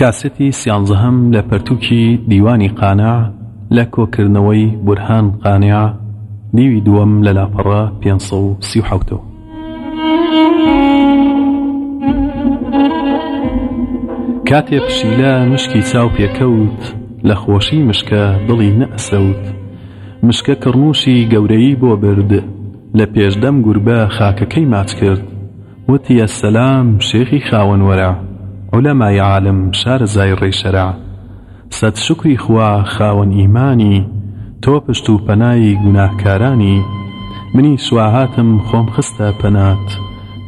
کاسێتی سیانزەهەم لە پەرتووکی دیوانی قانع لە کۆکردنەوەی بورهان قانع، دیوی دووەم لە لاپەڕە پێنج سەد و سی و حەوت. کاتێ پشیلە مشکی چاو پێکەوت، لە خۆشی مشکە دڵی نەئەسەوت، مشکە کڕنووشی گەورەیی بۆ برد، لە پێش دەم گوربە خاکەکەی ماچ کرد، وتی، السلام شێخی خاوەن وەرع، عولەمای عالم شارەزای ڕێی شەرع، سەد شوکری خوا خاوەن ئیمانی، تۆ پشت و پەنای گوناهکارانی، منیش وا هاتم خۆم خستە پەنات،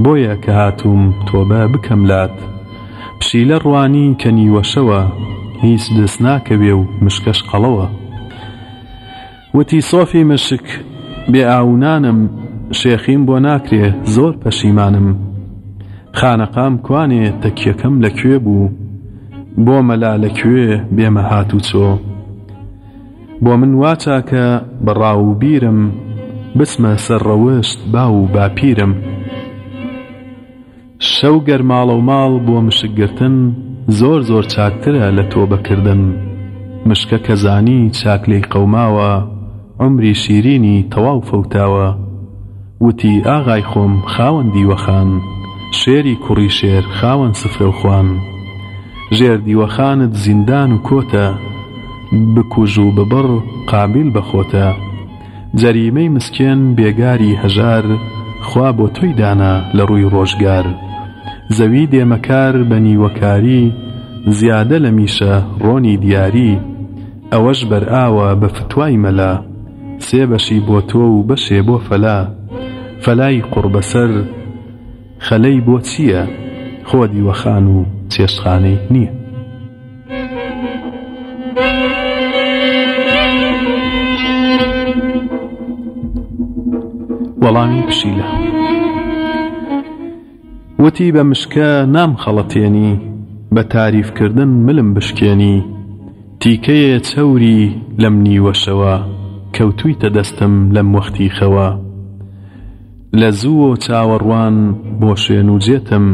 بۆیە کە هاتووم تۆبە بکەم لات. پشیلە ڕوانی کە نیوەشەوە، هیچ دەست ناکەوێ و مشکەش قەڵەوە. وتی سۆفی مشک بێ ئاوونانم شێخیم بۆ ناکرێ زۆر پەشیمانم خانەقام کوانێ تەکیەکەم لە کوێ بوو بۆ مەلا لە کوێ بێمە هات و چۆ بۆ من واچاکە بە ڕاو و بیرم بچمە سەر ڕەوشت باو و باپیرم شەو گەر ماڵەو ماڵ بۆ مشک گرتن زۆر زۆر چاکترە لە تۆبە کردن مشکە کە زانی چاک لێی قەوماوە عومری شیرینی تەواو فەوتاوە وتی ئاغای خۆم خاوەن دیوەخان شێری کوڕی شێر خاوەن سفرەو خوان ژێر دیوەخانت زیندان و کۆتە بکوژ و ببڕ قابیل بە خۆتە. جەریمەی مسکێن بێگاری هەژار خوا بۆ تۆی دانا لە ڕووی ڕۆژگار زەوی دێمەکار بە نیوەکاری زیادە لە میشە ڕۆنی دیاری ئەوەش بەرئاوە بە فتوای مەلا سێ بەشی بۆ تۆ و بەشێ بۆ فەلا فەلای قوڕ بەسەر خەلەی بۆ چیە خۆ دیوەخان و چێشتخانەیت نیە. وەڵامی پشیلە وتی بە مشکە نام خەڵەتێنی بە تاریفکردن ملم بشکێنی تیکەیە چەوری لەم نیوەشەوە کەوتویتە دەستم لەم وەختی خەوە لە زووە و چاوەڕوان بۆ شێن و جێتم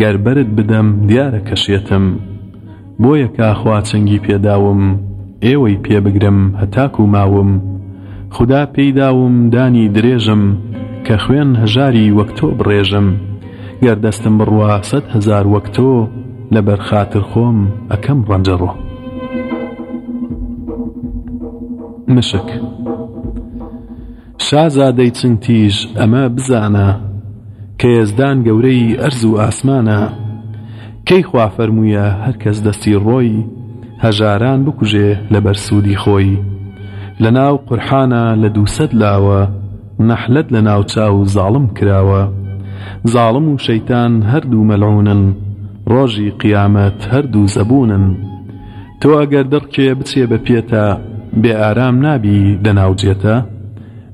گەر بەرت بدەم دیارە کە شێتم بۆیە کا خوا چنگی پێ داوم ئێوەی پێ بگرم هەتاکوو ماوم خودا پێی داوم دانی درێژم کە خوێن هەژاری وەک تۆ بڕێژم گەر دەستم بڕوا سەد هەزار وەک تۆ لە بەر خاتر خۆم ئەکەم ڕەنجەڕۆ مشک شازادەی چنگ تیژ ئەمە بزانە، کە یەزدان گەورەی ئەرز و ئاسمانە، کەی خوا فەرموویە هەر کەس دەستی ڕۆی هەژاران بکوژێ لە بەر سوودی خۆی. لە ناو قورحانە لە دوو سەد لاوە، نەحلەت لە ناو چاو زاڵم کراوە. زاڵم و شەیتان هەر دوو مەلعوونن، ڕۆژی قیامەت هەر دوو زەبوونن. تۆ ئەگەر دەڕکێ بچێ بە پێتە بێ ئارام نابی دەناوجێتە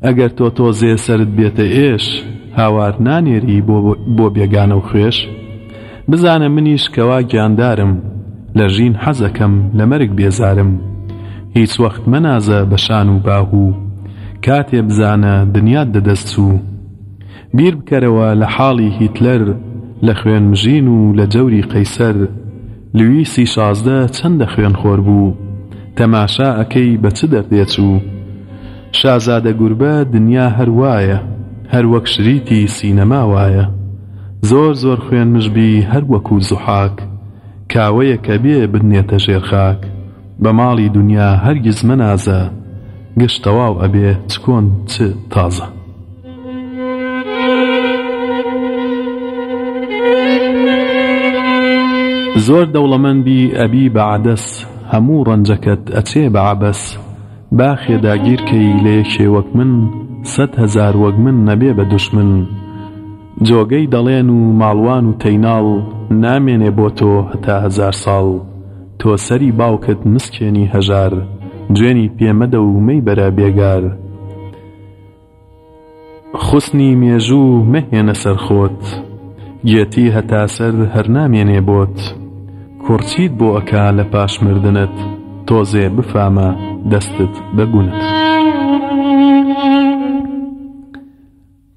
ئەگەر تۆ تۆزێ سرد بێتە ئێش هاوار نانێری بۆ بێگانە و خوێش بزانە منیش کەوا گیاندارم لە ژین حەزەکەم لە مەرگ بێزارم هیچ وەخت مەنازە بە شان و باغ و کاتێ بزانە دنیات دەدەست چوو بیر بکەرەوە لە حاڵی هیتلەر لە خوێن مژین و لە جەوری قەیسەر لویسی شازدە چەندە خوێن خۆر بوو تەماشا ئەکەی بە چ دەردێ چوو شازادە گوربە دنیا هەر وایە هەر وەک شریتی سینەما وایە زۆر زۆر خوێن مژ بی هەر وەکوو زوحاک کاوەیە کە بێ بدنێتە ژێر خاک بە ماڵی دونیا هەرگیز مەنازە گشت تەواو ئەبێ چ کۆن چ تازە. زۆر دەوڵەمەند بی ئەبی بە عەدەس هەموو ڕەنجەکەت ئەچێ بە عەبەس باخێ داگیرکەی لە یەکێ وەک من سەد هەزار وەک من نەبێ بە دوژمن جۆگەی دەڵێن و ماڵوان و تەیناڵ نامێنێ بۆ تۆ هەتا هەزار ساڵ تۆ سەری باوکت مسکێنی هەژار جوێنی پێ مەدە و مەیبەرە بێگار خوسنی مێژوو مەهێنە سەر خۆت گێتی هەتا سەر هەر نامێنێ بۆت کوڕ چیت بۆ ئەکا لە پاش مردنت تۆزێ بفامە دەستت بە گونت.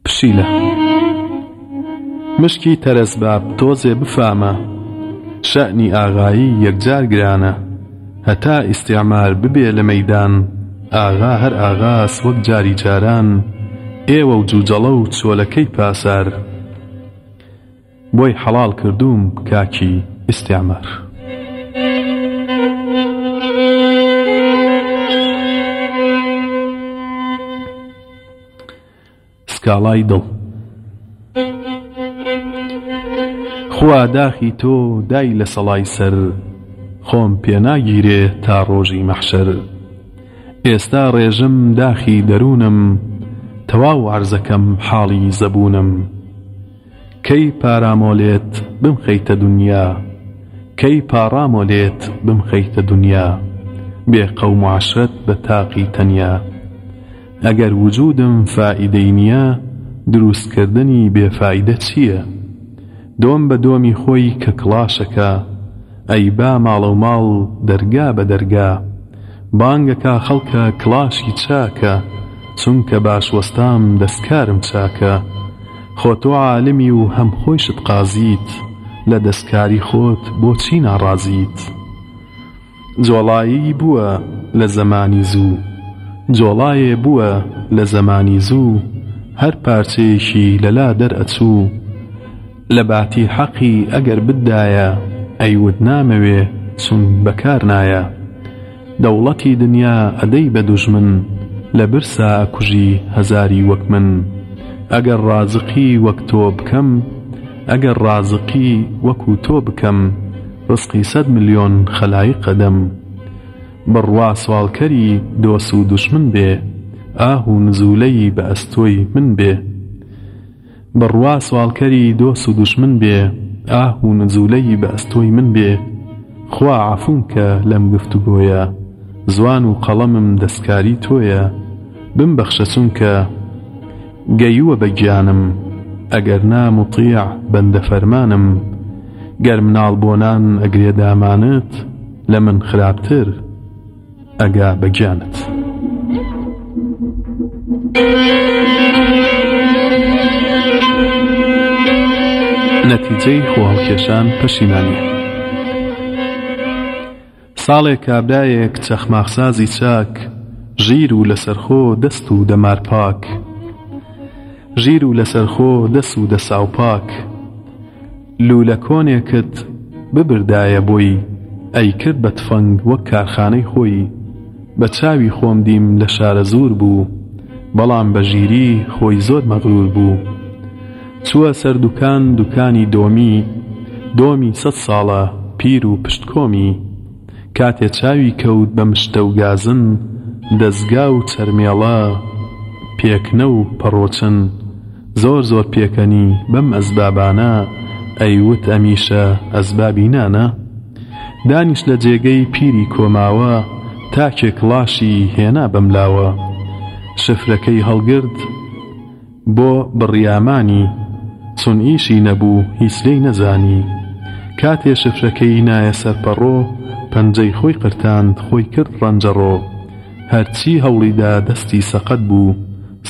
پشیلە مشکی تەرەزباب تۆزێ بفامە شەئنی ئاغایی یەکجار گرانە هەتا ئیستیعمار ببێ لە مەیدان ئاغا هەر ئاغاس وەک جاری جاران ئێوە و جوجەڵە و چۆلەکەی پاسار بۆی حەڵاڵ کردووم کاکی ئیستیعمار. سکاڵای دڵ خوا داخی تۆ دای لە سەڵای سەر خۆم پێ ناگیرێ تا ڕۆژی مەحشەر ئێستا ڕێژم داخی دەروونم تەواو عەرزەکەم حاڵی زەبوونم کەی پارامۆلێت بمخەیتە دونیا کەی پاڕامۆلێت بمخەیتە دونیا بێ قەوم و عەشرەت بە تاقی تەنیا ئەگەر وجودم فائیدەی نیە دروست کردنی بێ فائیدە چیە دۆم بە دۆمی خۆی کە کڵاشەکە ئەی با ماڵە و ماڵ دەرگا بە دەرگا بانگەکا خەڵکە کڵاشی چاکە چونکە باش وەستام دەسکارم چاکە خۆ تۆ عالمی و هەم خۆیشت قازیت لە دەسکاری خۆت بۆچی ناڕازیت؟ جۆڵایی بووە لە زەمانی زوو جۆڵاێ بووە لە زەمانی زوو هەر پارچەیەکی لەلا دەرئەچوو لە باتی حەقی ئەگەر بددایە ئەیوت نامەوێ چون بە کار نایە دەوڵەتی دنیا ئەدەی بە دوژمن لە برسا ئەکوژی هەزاری وەک من ئەگەر ڕازقی وەک تۆ بکەم ئەگەر ڕازقی وەکو تۆ بکەم ڕزقی سەد ملیۆن خەلایق ئەدەم. بڕوا سواڵکەری دۆس و دوشمن بێ، ئاه و نزوولەی بە ئەستۆی من بێ. بڕوا سواڵکەری دۆس و دوشمن بێ، ئاه و نزوولەی بە ئەستۆی من بێ. خوا عەفووم کە لەم گفتوگۆیە، زوان و قەڵەمم دەسکاری تۆیە. بمبەخشە چونکە. گەیوە بە گیانم ئەگەر نا موطیع بەندە فەرمانم گەر مناڵ بۆ نان ئەگرێ دامانت لە من خراپتر ئەگا بە گیانت. نەتیجەی خۆهەڵکێشان پەشیمانی ساڵێک کابرایەک چەخماخ سازی چاک ژیر و لەسەر خۆ دەست و دەمار پاک ژیر و لەسەر خۆ دەس و دەساو پاک لوولە کۆنێکت ببردایە بۆی ئەیکرد بە تفەنگ وەک کارخانەی خۆی بە چاوی خۆم دیم لە شارەزوور بوو بەڵام بە ژیری خۆی زۆر مەغروور بوو. چووە سەر دوکان دوکانی دۆمی دۆمی سەد ساڵە پیر و پشت کۆمی کاتێ چاوی کەوت بە مشتە و گازن دەزگا و چەرمێڵە پێکنە و پەڕۆچن زۆر زۆر پێکەنی بەم ئەزبابانە ئەی وت ئەمیشە ئەزبابی نانە دانیشت لە جێگەی پیری کۆماوە تاکێک ڵاشی هێنا بەم لاوە شفرەکەی هەڵگرت بۆ بڕیامانی چون ئیشی نەبوو هیچ لێی نەزانی کاتێ شفرەکەی نایە سەر پەڕۆ پەنجەی خۆی قرتاند خۆی کرد ڕەنجەڕۆ هەرچی هەوڵیدا دەستی سەقەت بوو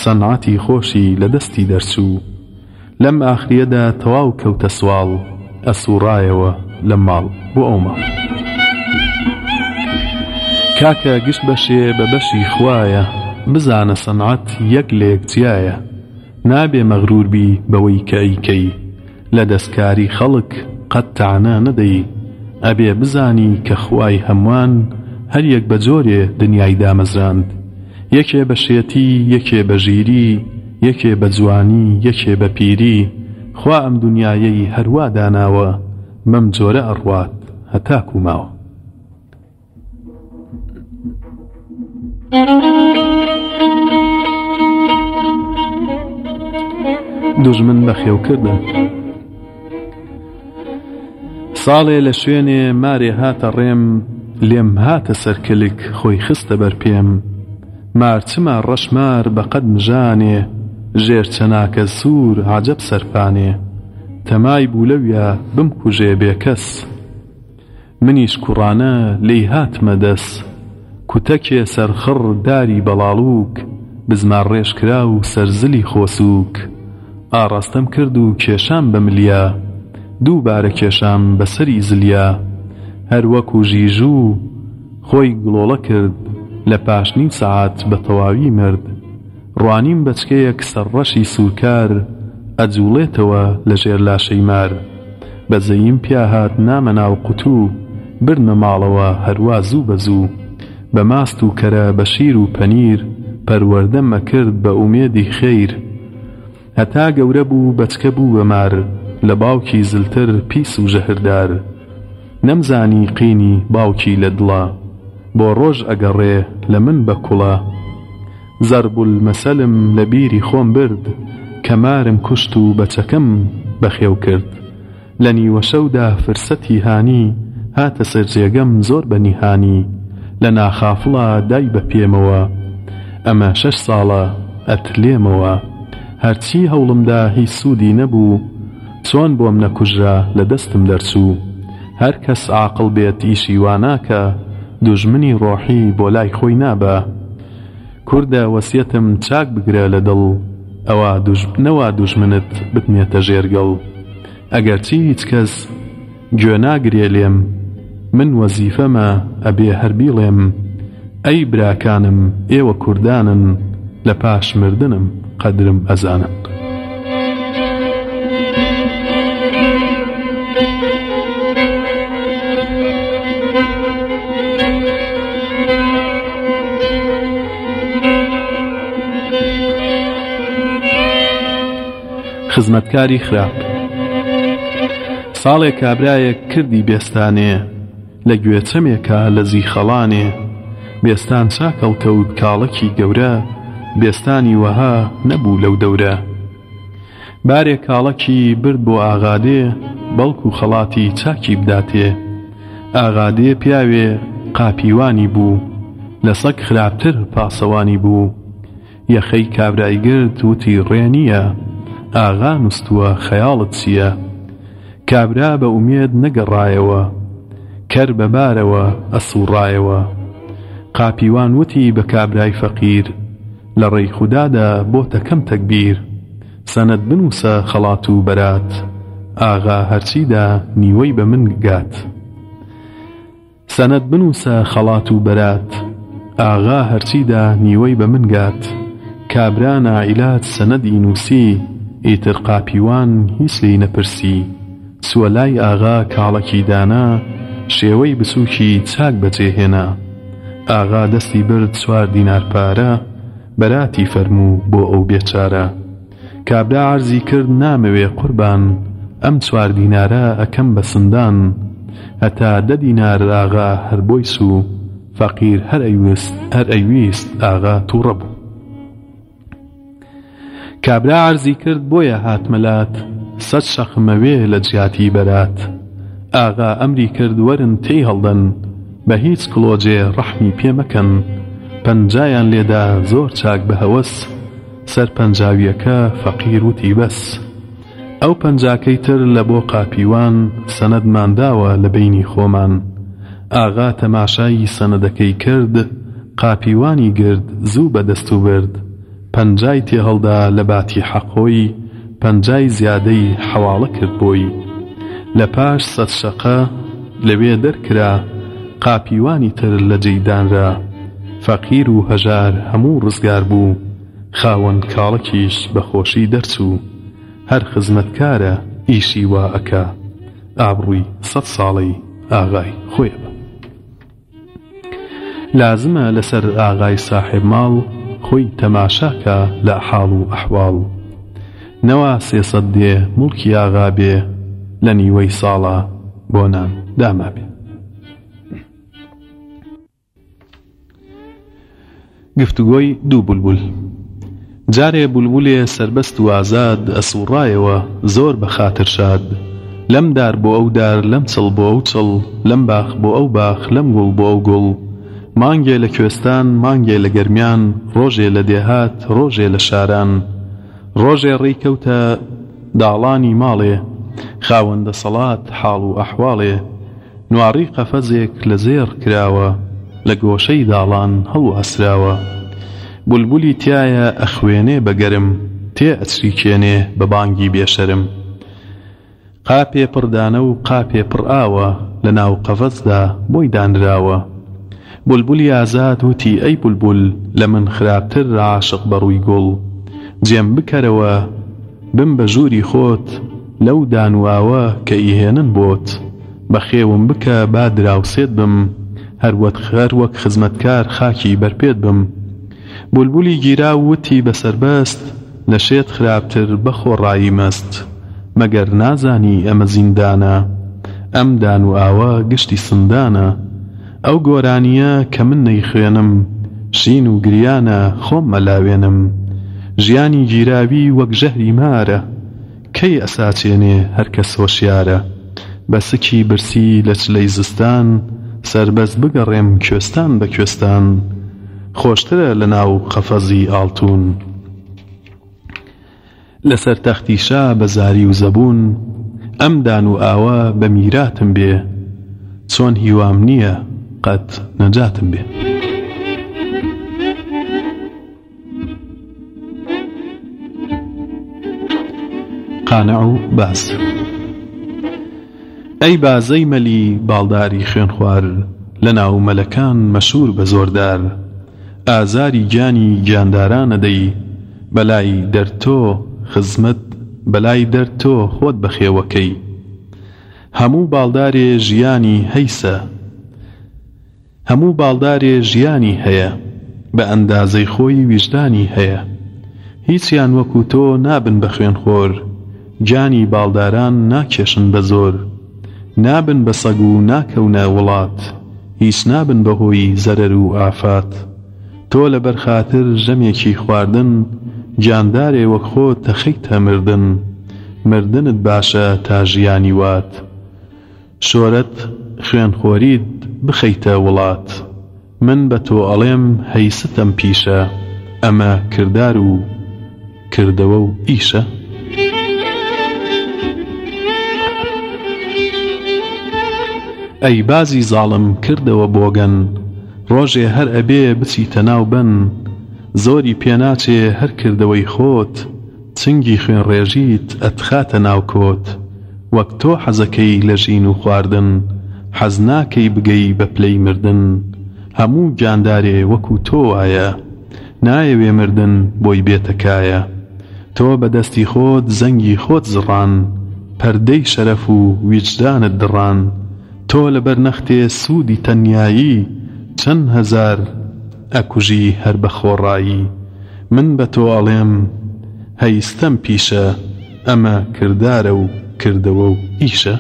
سەنعەتی خۆشی لە دەستی دەرچوو لەم ئاخریەدا تەواو کەوتە سواڵ ئەسوڕایەوە لەم ماڵ بۆ ئەو ماڵ. کاکە گشت بەشێ بە بەشی خوایە بزانە سەنعەت یەک لە یەک جیایە نابێ مەغرور بی بەوەی کە ئەیکەی لە دەستکاری خەڵک قەت تانە نەدەی ئەبێ بزانی کە خوای هەموان هەر یەک بە جۆرێ دنیای دامەزراند یەکێ بە شێتی یەکێ بە ژیری یەکێ بە جوانی یەکێ بە پیری خوا ئەم دونیایەی هەر وا داناوە بەم جۆرە ئەڕوات هەتاکو ماوە. دوژمن بەخێوکردن. ساڵێ لە شوێنێ مارێ هاتە ڕێم لێم هاتە سەر کلک خۆی خستە بەر پێم، مار چما ڕەش مار بە قەد مژانێ ژێر چەناکە سوور عەجەب سەرپانێ تەمای بوو لەویا بمکوژێ بێ کەس منیش کوڕانە لێی هاتمە دەس کوتەکێ سەرخڕ داری بەڵاڵووک بزمار ڕێژ کرا و سەر زلی خۆسووک ئاڕاستەم کرد و کێشام بە ملیا دووبارە کێشام بە سەری زلیا هەر وەکوو ژیژوو خۆی گڵۆڵە کرد لە پاش نیو سەعات بە تەواوی مرد ڕوانیم بەچکەیەک سەر ڕەشی سورکار ئەجوڵێتەوە لە ژێر لاشەی مار بە زەیم پیا هات نامە ناو قوتو بردمە ماڵەوە هەروا زوو بە زوو بە ماست و کەرە بە شیر و پەنیر پەروەردەم ئەکرد بە ئومێدی خیر هەتا گەورە بوو بەچکە بوو بە مار لە باوکی زلتر پیس و ژەهردار نەمزانی قینی باوکی لە دڵە بۆ ڕۆژ ئەگەڕێ لە من بە کوڵە زەرب المەسەلم لە بیری خۆم برد کە مارم کوشت و بەچەکەم بەخێو کرد لە نیوەشەودا فرسەتی هانی هاتە سەر جێگەم زۆر بە نیهانی لە ناخافڵا دای بە پێمەوە ئەمە شەش ساڵە ئەت لێمەوە هەرچی هەوڵم دا هیچ سوودی نەبوو چۆن بۆم نەکوژرا لە دەستم دەرچوو هەر کەس عاقڵ بێت ئیشی وا ناکا دوژمنی ڕۆحی بۆ لای خۆی نابا. کوردە وەسیەتم چاک بگرە لە دڵ ئەوا دوژمن نەوا دوژمنت بتنێتە ژێر گڵ ئەگەرچی هیچ کەس گوێ ناگرێ لێم من وەزیفەمە ئەبێ هەر بیڵێم ئەی براکانم ئێوە کوردانن لە پاش مردنم قەدرم ئەزانن. خزمەتکاری خراپ ساڵێک کابرایەک کردی بێستانەیە لە گوێچەمێکا لە زیخەڵانێ بێستان چاکەڵ کەوت کاڵەکی گەورە بێستانی وەها نەبوو لەو دەورە بارێ کاڵەکی برد بۆ ئاغادێ بەڵکو خەڵاتی چاکی بداتێ ئاغادێ پیاوێ قاپیوانی بوو لە سەگ خراپتر پاسەوانی بوو یەخەی کابرای گرت وتی، ڕێ نییە، ئاغا نوستووە، خەیاڵت چییە؟ کابرا بە ئومێد نەگەڕایەوە، کەر بە بارەوە ئەسووڕایەوە. قاپیوان وتی بە کابرای فەقیر، لە ڕێی خودادا بۆتە کەم تەگبیر، سەند بنووسە خەڵات و بەرات، ئاغا هەرچی دا نیوەی بە من گات. سەند بنووسە خەڵات و بەرات. ئاغا هەرچی دا نیوەی بە من گات. کابرا ناعیلاج سەنەدی نووسی، ئیتر قاپیوان هیچ لێی نەپرسی. چووە لای ئاغا کاڵەکی دانا، شێوەی بچووکی چاک بە جێ هێنا. ئاغا دەستی برد چوار دینار پارە، بەراتی فەرموو بۆ ئەو بێچارە. کابرا عەرزی کرد نامەوێ قوربان ئەم چوار دینارە ئەکەم بە سندان هەتا دە دینار ئاغا هەر بۆی سوو فەقیر هەر ئەیوست هەر ئەیویست ئاغا توڕە بوو کابرا عەرزی کرد بۆیە هاتمە لات سەد شەقمەوێ لە جیاتی بەرات ئاغا ئەمری کرد وەرن تێی هەڵدەن بە هیچ کڵۆجێ ڕەحمی پێ مەکەن پەنجایان لێدا زۆر چاک بە هەوەس سەر پەنجاویەکە فەقیر وتی بەس ئەو پەنجاکەی تر لە بۆ قاپیوان سەنەدمان داوە لە بەینی خۆمان ئاغا تەماشایی سەنەدەکەی کرد قاپیوانی گرت زوو بە دەستو برد پەنجای تێ هەڵدا لە باتیحە خۆی پەنجای زیادەی حەواڵە کرد بۆی لە پاش سەد شەقە لەوێ دەرکرا قاپیوانی تر لە جێی دانرا فەقیر و هەژار هەموو ڕزگار بوو، خاوەن کاڵەکیش بە خۆشی دەرچوو، هەر خزمەتکارە ئیشی وا ئەکا، ئابڕووی سەد ساڵەی ئاغای خۆی ئەبا. لازمە لەسەر ئاغای ساحێب ماڵ خۆی تەماشا کا لە حاڵ و ئەحواڵ. نەوا سێ سەد دێ موڵکی ئاغا بێ، لە نیوەی ساڵا بۆ نان دامابێ. گفتوگۆی دوو بولبول جارێ بولبولێ سەربەست و ئازاد ئەسووڕایەوە زۆر بە خاتر شاد لەم دار بۆ ئەو دار لەم چڵ بۆ ئەو چڵ لەم باخ بۆ ئەو باخ لەم گوڵ بۆ ئەو گوڵ مانگێ لە کوێستان مانگێ لە گەرمیان ڕۆژێ لە دێهات ڕۆژێ لە شاران ڕۆژێ ڕێی کەوتە داڵانی ماڵێ خاوەن دەسەڵات حاڵ و ئەحواڵێ نواڕی قەفەزێک لە زێڕ کراوە لە گۆشەی داڵان هەڵواسراوە بولبولی تیایە ئەخوێنێ بە گەرم تێ ئەچریکێنێ بە بانگی بێ شەرم قاپێ پڕ دانە و قاپێ پڕ ئاوە لە ناو قەفەزدا بۆی دانراوە بولبولی ئازاد وتی ئەی بولبول لە من خراپتر عاشق بە ڕووی گوڵ جێم بکەرەوە بم بە ژووری خۆت لەو دان و ئاوە کە ئیهێنن بۆت. بەخێوم بکە با دراوسێت بم، هەر وەک خزمەتکار خاکی بەر پێت بم. بولبولی گیراو وتی بە سەربەست، لە شێت خراپتر بە خۆڕایی مەست. مەگەر نازانی ئەمە زیندانە، ئەم دان و ئاوە گشتی سندانە. ئەو گۆرانییە کە من نەیخوێنم، شین و گریانە خۆم ئەلاوێنم. ژیانی گیراوی وەک ژەهری مارە. کەی ئەساچێنێ هەر کەس هۆشیارە بە سکی برسی لە چلەی زستان سەربەست بگەڕێم کوێستان بە کوێستان خۆشترە لە ناو قەفەزی ئاڵتوون لە سەر تەختی شا بە زاری و زەبوون ئەم دان و ئاوە بە میراتم بێ چۆن هیوام نییە قەت نەجاتم بێ. قانع و باز ئەی بازەی مەلی باڵداری خوێنخوار لە ناو مەلەکان مەشهور بە زۆردار ئازاری گیانی گیانداران ئەدەی بە لای دەر تۆ خزمەت بە لای دەر تۆ خۆت بە خێو ئەکەی هەموو باڵدارێ ژیانی هەیسە هەموو باڵدارێ ژیانی هەیە بە ئەندازەی خۆی ویژدانی هەیە هیچیان وەکو تۆ نابن بە خوێن خۆر گیانی باڵداران ناکێشن بە زۆر نابن بە سەگ و ناکەونە وڵات هیچ نابن بە هۆی زەرەر و ئافات تۆ لە بەر خاتر ژەمێکی خواردن گیاندارێ وەک خۆت دەخەیتە مردن مردنت باشە تا ژیانی وات شۆرەت خوێن خۆریت بخەیتە وڵات من بە تۆ ئەڵێم هەی ستەم پیشە ئەمە کردار و کردەوە و ئیشە؟ ئەی بازی زاڵم کردەوە بۆگەن ڕۆژێ هەر ئەبێ بچیتە ناو بەن زۆری پێ ناچێ هەر کردەوەی خۆت چنگی خوێنڕێژیت ئەتخاتە ناو کۆت وەک تۆ حەزەکەی لە ژین و خواردن حەز ناکەی بگەی بە پلەی مردن هەموو گیاندارێ وەکو تۆ وایە نایەوێ مردن بۆی بێتە کایە تۆ بە دەستی خۆت زەنگی خۆت زڕان پەردەی شەرەف و ویجدانت دڕان تۆ لەبەر نەختێ سوودی تەنیایی چەن هەزار ئەکوژی هەر بە خۆڕایی من بە تۆ ئەڵێم هەی ستەم پیشە ئەمە کردارە و کردەوە و ئیشە؟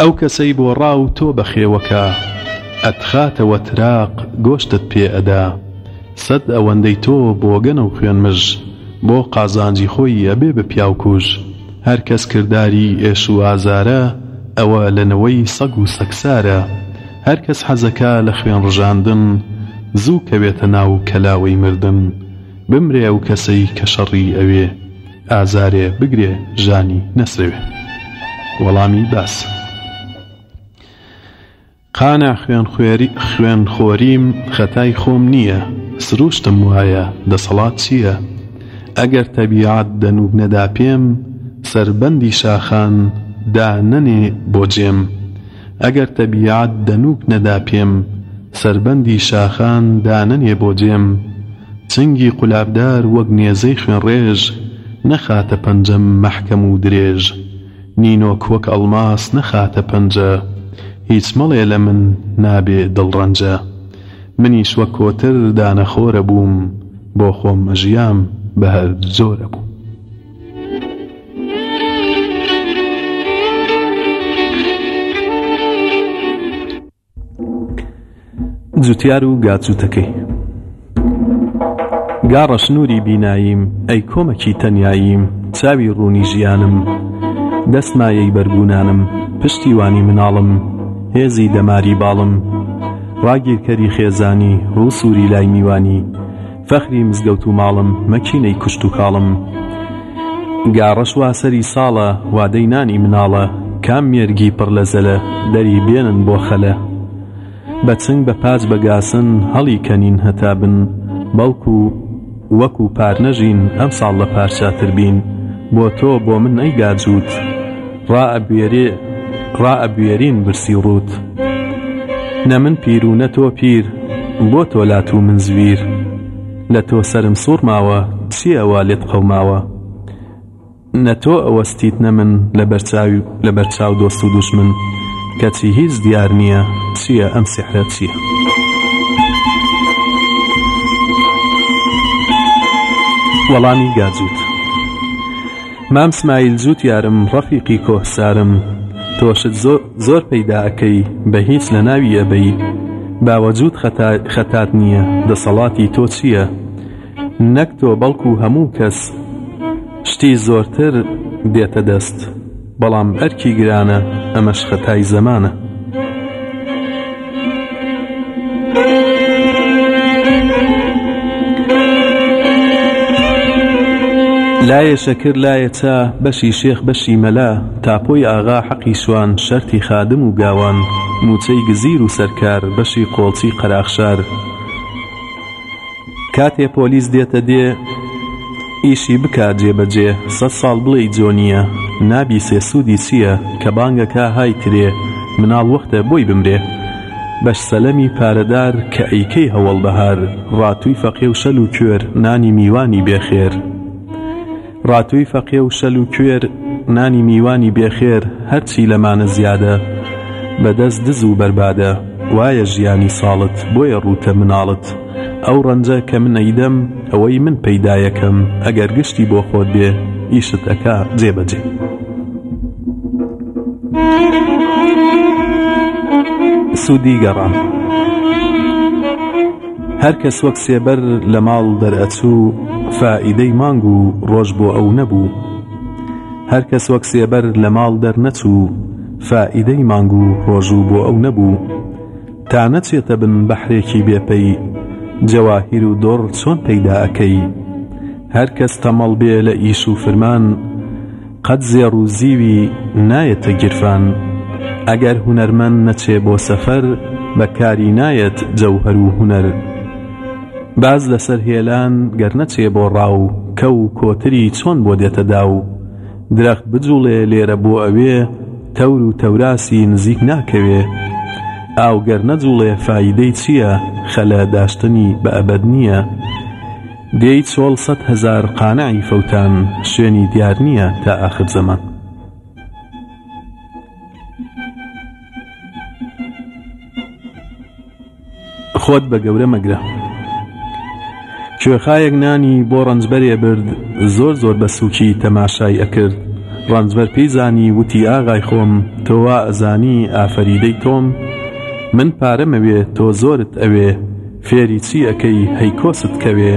ئەو کەسەی بۆ ڕاو تۆ بەخێوەکە ئەتخاتەوە تراق گۆشتت پێ ئەدا سەد ئەوەندەی تۆ بۆگەنە و خوێنمژ بۆ قازانجی خۆی ئەبێ بە پیاوکوژ هەرکەس کرداری ئێش و ئازارە ئەوە لە نەوەی سەگ و سەگسارە هەرکەس حەزەکا لە خوێن ڕژاندن زوو کەوێتە ناو کەلاوەی مردن بمرێ ئەو کەسەی کە شەڕی ئەوێ ئازارێ بگرێ ژانی نەسرەوێ وەڵامی باس. قانع خوێن خۆریم خەتای خۆم نیە سروشتم وایە دەسەڵات چیە ئەگەر تەبیعەت دەنوک نەدا پێم سەربەندی شاخان دا نەنێ بۆ جێم ئەگەر تەبیعەت دەنوک نەدا پێم سەربەندی شاخان دا نەنێ بۆ جێم چنگی قولابدار وەک نێزەی خوێنڕێژ نەخاتە پەنجەم مەحکەم و درێژ نینۆک وەک ئەڵماس نەخاتە پەنجە هیچ مەڵێ لە من نابێ دڵ ڕەنجە منیش وەک کۆتر دانە خۆرە بووم بۆ خۆم ئەژیام بە هەر جۆرە بووم. جوتیار و گاجووتەکەی گا ڕەشنووری بیناییم ئەی کۆمەکی تەنیاییم چاوی ڕوونی ژیانم دەستمایەی بەرگونانم پشتیوانی مناڵم هێزی دەماری باڵم ڕاگیرکەری خێزانی ڕوو سووری لای میوانی فەخری مزگەوت و ماڵم مەکینەی کوشت و کاڵم گاڕەش وا سەری ساڵە وادەی نانی مناڵە کام مێرگی پڕ لە زەلە دەری بێنن بۆ خەلە بە چنگ بە پاج بە گاسن هەڵی کەنین هەتا بن بەڵکو وەک و پار نەژین ئەم ساڵ لە پار چاتر بین بۆ تۆ بۆ من ئەی گا جووت ڕائەبوێرین برسی ڕووت نە من پیر و نە تۆ پیر بۆ تۆ لات و من زویر لە تۆ سەرم سوڕماوە چی ئەوە لێت قەوماوە نە تۆ ئەوەستیت نە من لەبەر چاو دۆست و دوژمن کەچی هیچ دیار نییە چییە ئەم سیحرە چییە؟ مام سمایل جوتیارم ڕەفیقی کۆهسارم تۆشت زۆر زۆر پەیدا ئەکەی بە هیچ لە ناوی ئەبەی باوەجود خەتا خەتات نیە دەسەڵاتی تۆ چیە نەک تۆ بەڵکو هەموو کەس شتی زۆرتر دێتە دەست بەڵام ئەرکی گرانە ئەمەش خەتای زەمانە. لایێ شەکر لایێ چا بەشی شێخ بەشی مەلا تاپۆی ئاغا حەقی شوان شەرتی خادم و گاوان مووچەی گزیر و سەرکار بەشی قۆڵچی قەراخشار کاتێ پۆلیس دێتە دێ ئیشی بکا جێ بە جێ سەد ساڵ بڵێ ی جۆ نیە نابیسێ سودی چیە کە بانگە کا های ترێ مناڵ وەختە بۆی بمرێ بەش سەلەمی پارە دار کە ی کەی هە وڵ بە هار ڕاتوی فە قێ و شە لو کوێر نانی میوانی بێ خێر. ڕاتووی فەقێ و شەل و کوێر نانی میوانی بێ خێر هەرچی لەمانە زیادە بە دەست دز و بەربادە وایە ژیانی ساڵت بۆیە ڕووتە مناڵت ئەو ڕەنجە کە من ئەیدەم ئەوەی من پەیدایەکەم ئەگەر گشتی بۆ خۆت بێ ئیشت ئەکا جێ بە جێ. سودی گەڕان. هەر کەس وەک سێبەر لە ماڵ دەرئەچوو فائیدەی مانگ و ڕۆژ بۆ ئەو نەبوو هەر کەس وەک سێبەر لە ماڵ دەرنەچوو فائیدەی مانگ و ڕۆژوو بۆ ئەو نەبوو تا نەچێتە بن بەحرێکی بێ پەی جەواهیر و دۆڕ چۆن پەیدا ئەکەی هەر کەس تەمەڵ بێ لە ئیش و فرمان قەت زێڕ و زیوی نایەتە گیرفان ئەگەر هونەرمەند نەچێ بۆ سەفەر بە کاری نایەت جەوهەر و هونەر باز لەسەر هێلان گەر نەچێ بۆ ڕاو کە و کۆتری چۆن بۆ دێتە داو درەخت بجوڵێ لێرە بۆ ئەوێ تەور و تەوراسی نزیک ناکەوێ ئاو گەر نەجوڵێ فایدەی چیە خەلە داشتنی بە ئەبەد نیە. دێی چۆڵ سەد هەزار قانعی فەوتان شوێنی دیار نییە تا ئاخر زەمان. خۆت بە گەورە مەگرە کوێخایەک نانی بۆ ڕەنجبەرێ برد زۆر زۆر بە سووکی تەماشای ئەکرد ڕەنجبەر پێی زانی وتی ئاغای خۆم تۆوا ئەزانی ئافەریدەی تۆم من پارەمەوێ تۆ زۆرت ئەوێ فێری چی ئەکەی هەی کۆست کەوێ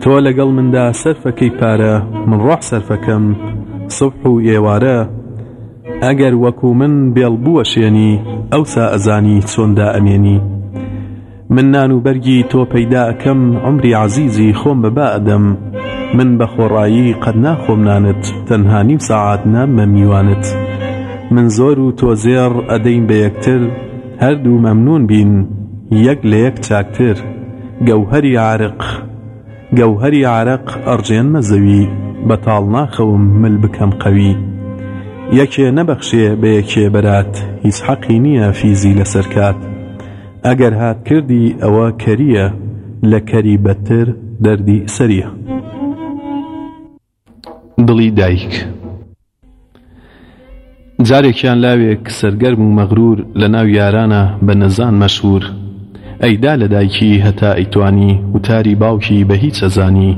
تۆ لەگەڵ مندا سەرفەکەی پارە من ڕۆح سەرفەکەم سوبح و ئێوارە ئەگەر وەکو من بێڵ بوەشێنی ئەوسا ئەزانی چۆن دا ئەمێنی من نان و بەرگی تۆ پەیدا ئەکەم عەمری عەزیزی خۆم بە با ئەدەم من بە خۆڕایی قەت ناخۆم نانت تەنها نیو سەعات ناممە میوانت من زۆر و تۆ زێڕ ئەدەین بە یەکتر هەردوو مەمنون بین یەک لە یەک چاکتر گەوهەری عارق گەوهەری عارەق ئەڕژێنمە زەوی بەتاڵ ناخەوم مل بکەم قەوی یەکێ نەبەخشێ بە یەکێ بەرات هیچ حەقی نییە فیزی لەسەر کات ئەگەر هات کردی ئەوە کەرییە لە کەری بەدتر دەردی سەرییە. دڵی دایک جارێکیان لاوێک سەرگەرم و مەغرور لە ناو یارانە بە نەزان مەشهور ئەیدا لە دایکی هەتا ئەیتوانی وتاری باوکی بە هیچ ئەزانی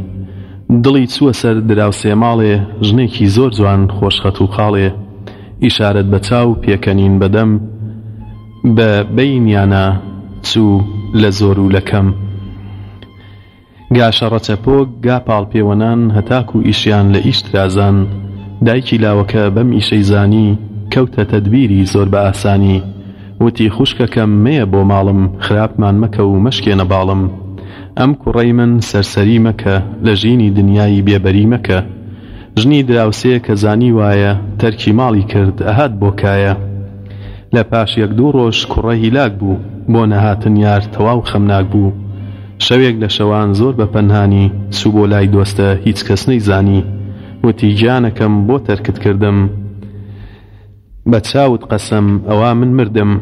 دڵی چووە سەر دراوسێ ماڵێ ژنێکی زۆر جوان خۆش خەت و خاڵێ ئیشارەت بە چاو پێکەنین بە دەم بە بەینیانا چوو لە زۆر و لە کەم گا شەڕەچەپۆک، گا پاڵپێوەنان هەتاکو ئیشیان لە ئیش ترازان. دایکی لاوەکە بەم ئیشەی زانی، کەوتە تەدبیری زۆر بە ئاسانی. وتی خوشکەکەم مەیە بۆ ماڵم، خراپمان مەکە و مەشکێنە باڵم. ئەم کوڕەی من سەرسەری مەکە، لە ژینی دنیایی بێبەری مەکە. ژنی دراوسێ کە زانیوایە، تەرکی ماڵی کرد، ئەهات بۆ کایە. لە پاش یەک دوو ڕۆژ کوڕە هیلاک بوو، بۆ نەهاتن یار تەواو خەمناک بوو، شەوێک لە شەوان زۆر بە پەنهانی، چوو بۆ لای دۆستە هیچ کەس نەیزانی، وتی گیانەکەم بۆ تەرکت کردم، بە چاوت قەسەم ئەوا من مردم،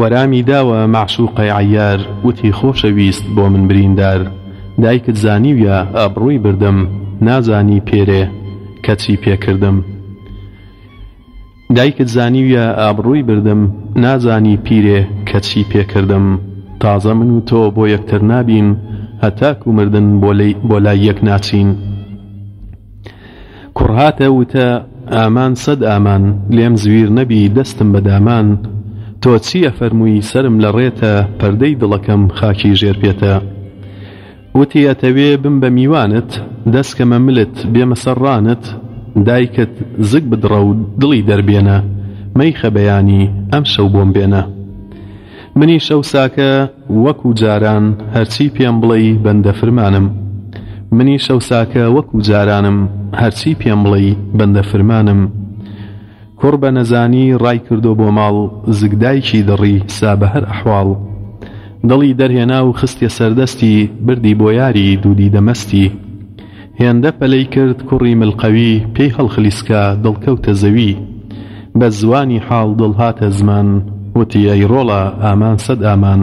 وەرامی داوە مەعشوقەی عەیار، وتی خۆشە ویست بۆ من بریندار، دایکت زانیویە ئابڕووی بردم، نازانی پێرێ کە چی پێ کردم. دایکت زانیویە ئابڕووی بردم نازانی پیرێ کە چی پێ کردم تازە من و تۆ بۆ یەکتر نابین هەتاکو مردن بۆ لای یەک ناچین کوڕ هاتە وتە ئامان سەد ئامان لێم زویر نەبی دەستم بە دامان تۆ چی ئەفەرمووی سەرم لە ڕێتە پەردەی دڵەکەم خاکی ژێر پێتە وتی ئەتەوێ بم بە میوانت دەس کەمە ملت بێمە سەر ڕانت دایکت زگ بدڕە و دڵی دەربێنە مەیخە بەیانی ئەم شەو بۆم بێنە منیش ئەو ساکە وەک و جاران هەرچی پێم بڵێی بەندە فرمانم منیش ئەو ساکە وەک و جارانم هەرچی پێم بڵێی بەندە فرمانم کوڕ بە نەزانی ڕای کردۆ بۆ ماڵ زگ دایکی دڕی سا بە هەر ئەحواڵ دڵی دەرهێنا و خستیە سەر دەستی بردی بۆ یاری دوو دیدە مەستی هێندە پەلەی کرد کوڕی مل قەوی پێی هەڵخلیسکا دڵ کەوتە زەوی بە زوانی حاڵ دڵ هاتە زمان وتی ئەی ڕۆڵە ئامان سەد ئامان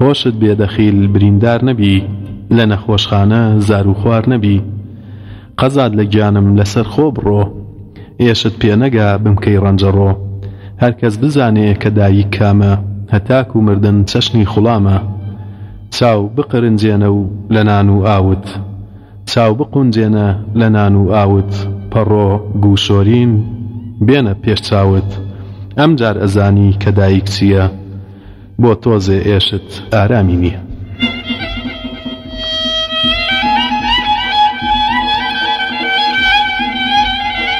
هۆشت بێ دەخیل بریندار نەبی لە نەخۆشخانە زار و خوار نەبی قەزات لە گیانم لەسەر خۆ بڕۆ ئێشت پێ نەگا بمکەی ڕەنجەڕۆ هەر کەس بزانێ کە دایک کامە هەتاکوو مردن چەشنی خوڵامە چاو بقرنجێنە و لە نان و ئاوت چاو بقونجێنە لە نان و ئاوت پەڕۆ گوو شۆرین بێنە پێش چاوت ئەمجار ئەزانی کە دایک چییە بۆ تۆزێ ئێشت ئارامی نییە.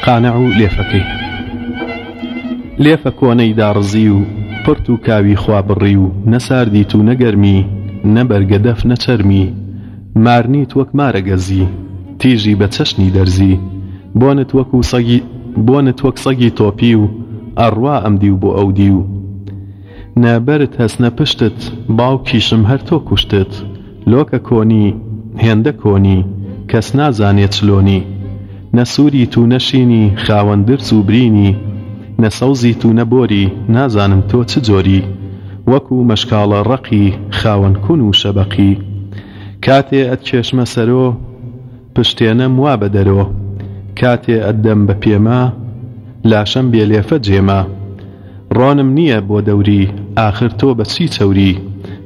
قانع و لێفەکەی لێفە کۆنەی داڕزی و پرت و کاوی خوابڕی و نەساردیت و نەگەرمی نەبەرگە دەف نەچەرمی مارنیت وەک مارە گەزی تیژی بە چەشنی دەرزی بۆنت وەک و سەگی بۆنت وەک سەگی تۆپی و ئەڕوا ئەم دیو بۆ ئەو دیو نە بەرت هەس نە پشتت باوکیشم هەر تۆ کوشتت لۆکە کۆنی هێندە کۆنی کەس نازانێ چلۆنی نە سوریت و نە شینی خاوەن درز و برینی نە سەوزیت و نە بۆری نازانم تۆ چ جۆری وەکو مەشکاڵە ڕەقی خاوەن کون و شەبەقی کاتێ ئەتکێشمە سەرۆ پشتێنەم وا بە دەرۆ کاتێ ئەدەم بە پێما لاشەم بێ لێفە جێما ڕۆنم نییە بۆ دەوری ئاخر تۆ بە چی چەوری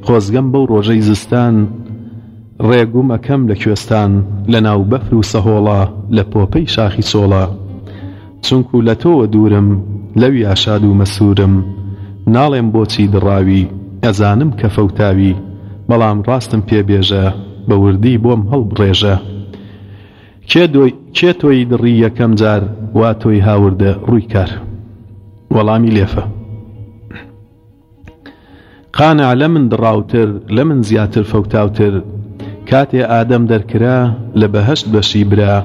خۆزگەم بەو ڕۆژەی زستان ڕێ گوم ئەکەم لە کوێستان لە ناو بەفر و سەهۆڵە لە پۆپەی شاخی چۆڵە چونکوو لە تۆوە دوورم لەویا شاد و مەسروورم ناڵێم بۆچی دڕاوی ئەزانم کە فەوتاوی بەڵام ڕاستم پێ بێژە بە وردی بۆم هەڵبڕێژە کێ دۆی کێ تۆی دڕی یەکەم جار وا تۆی هاوردە ڕووی کار وەڵامی لێفە. قانع لە من دڕاوتر لە من زیاتر فەوتاوتر کاتێ ئادەم دەرکرا لە بەهشت بەشی برا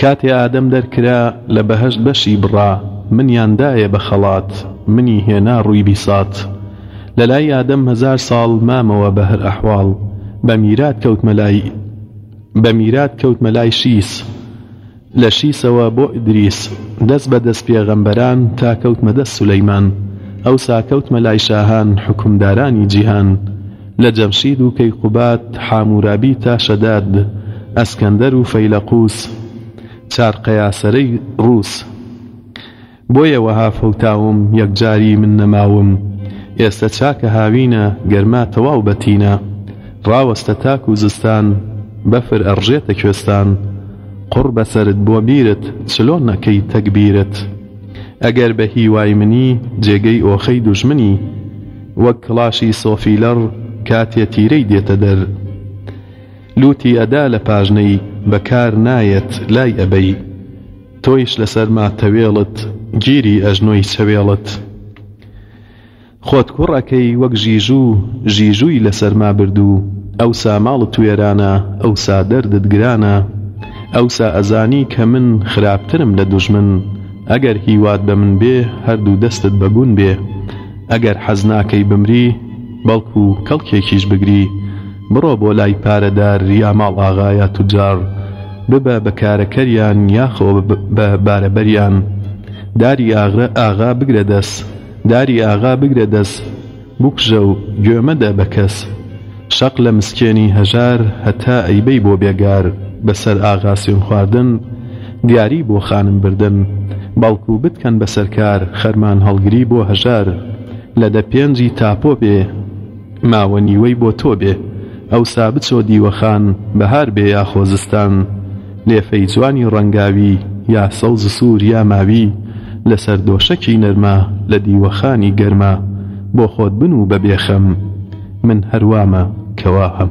کاتێ ئادەم دەرکرا لە بەهشت بەشی بڕا منیاندایە بە خەڵات منی هێنا ڕووی بیسات لە لای ئادەم هەزار ساڵ مامەوە بە هەر ئەحواڵ بە میرات کەوتمە لای بە میرات کەوتمە لای شیس لە شیسەوە بۆ ئیدریس دەست بە دەست پێغەمبەران تا کەوتمە دەست سولەیمان ئەوسا کەوتمە لای شاهان حوکمدارانی جیهان لە جەمشید و کەیقوباد حامورابی تا شەداد ئەسکەندەر و فەیلەقوس چار قەیاسەرەی ڕوس بۆیە وەها فەوتاوم یەکجاری من نەماوم ئێستە چاکە هاوینە گەرما تەواو بەتینە ڕاوەستە تاکو زستان بەفر ئەڕژێتە کوێستان قوڕ بەسەرت بۆ بیرت چلۆن نەکەی تەگبیرت ئەگەر بە هیوای منی جێگەی ئۆخەی دوژمنی وەک کڵاشی سۆفیلەڕ کاتێ تیرەی دێتە دەر لوتی ئەدا لە پاژنەی بەکار نایەت لای ئەبەی تۆیش لەسەر ما تەوێڵت گیری ئەژنۆی چەوێڵت خۆت کوڕ ئەکەی وەک ژیژوو ژیژووی لەسەر ما بردوو ئەوسا ماڵت وێرانە ئەوسا دەردت گرانە ئەوسا ئەزانی کە من خراپترم لە دوژمن ئەگەر هیوات بە من بێ هەردوو دەستت بە گوون بێ ئەگەر حەز ناکەی بمری بەڵکوو کەڵکێکیش بگری بڕۆ بۆ لای پارەدار یا ماڵ ئاغا یا توجار ببە بە کارەکەریان یاخۆ بە بارەبەریان داری ئاغرە ئاغا بگرە دەس داری ئاغا بگرە دەس بکوژە و گوێ مەدە بە کەس شەق لە مسکێنی هەژار هەتا ئەیبەی بۆ بێگار بە سەر ئاغا سوێن خواردن دیاری بۆ خانم بردن بەڵکو بتکەن بە سەرکار خەرمان هەڵگری بۆ هەژار لە دە پێنجی تاپۆ بێ ماوە نیوەی بۆ تۆ بێ ئەوسا بچۆ دیوەخان بەهار بێ یا خۆ زستان لێفەی جوانی ڕەنگاوی یا سەوز و سوور یا ماوی لەسەر دۆشەکی نەرما لە دیوەخانی گەرما بۆ خۆت بنوو بە بێ خەم من هەر وامە کە وا هەم.